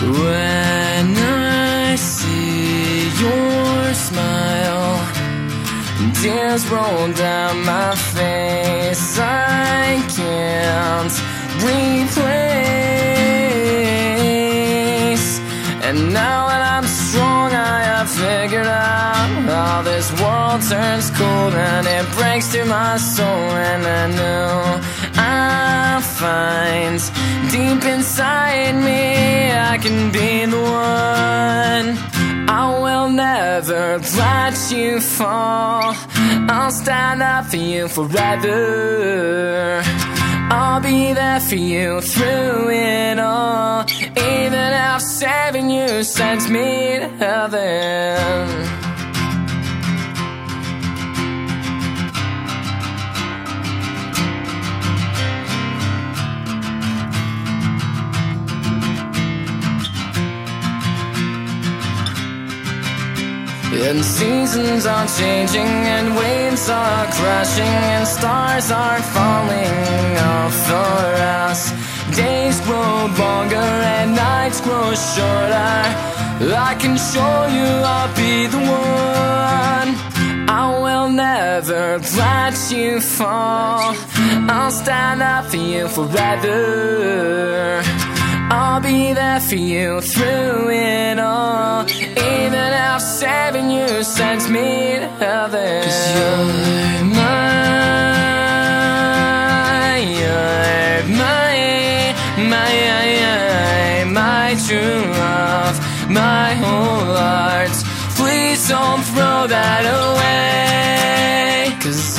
When I see your smile, tears roll down my face. I can't replace. And now that I'm strong, I have figured out how this world turns cold and it breaks through my soul. And I know I find deep inside me I can be the one. I will never let you fall. I'll stand up for you forever. I'll be there for you through it all. Even if saving you sends me to heaven. And seasons are changing, and waves are crashing, and stars are falling off for us. Days grow longer, and nights grow shorter. I can show you I'll be the one. I will never let you fall. I'll stand up for you forever. I'll be there for you through it all. Saving you sends me to heaven. Cause you're my, you're my, my, my my true love, my whole heart. Please don't throw that away. Cause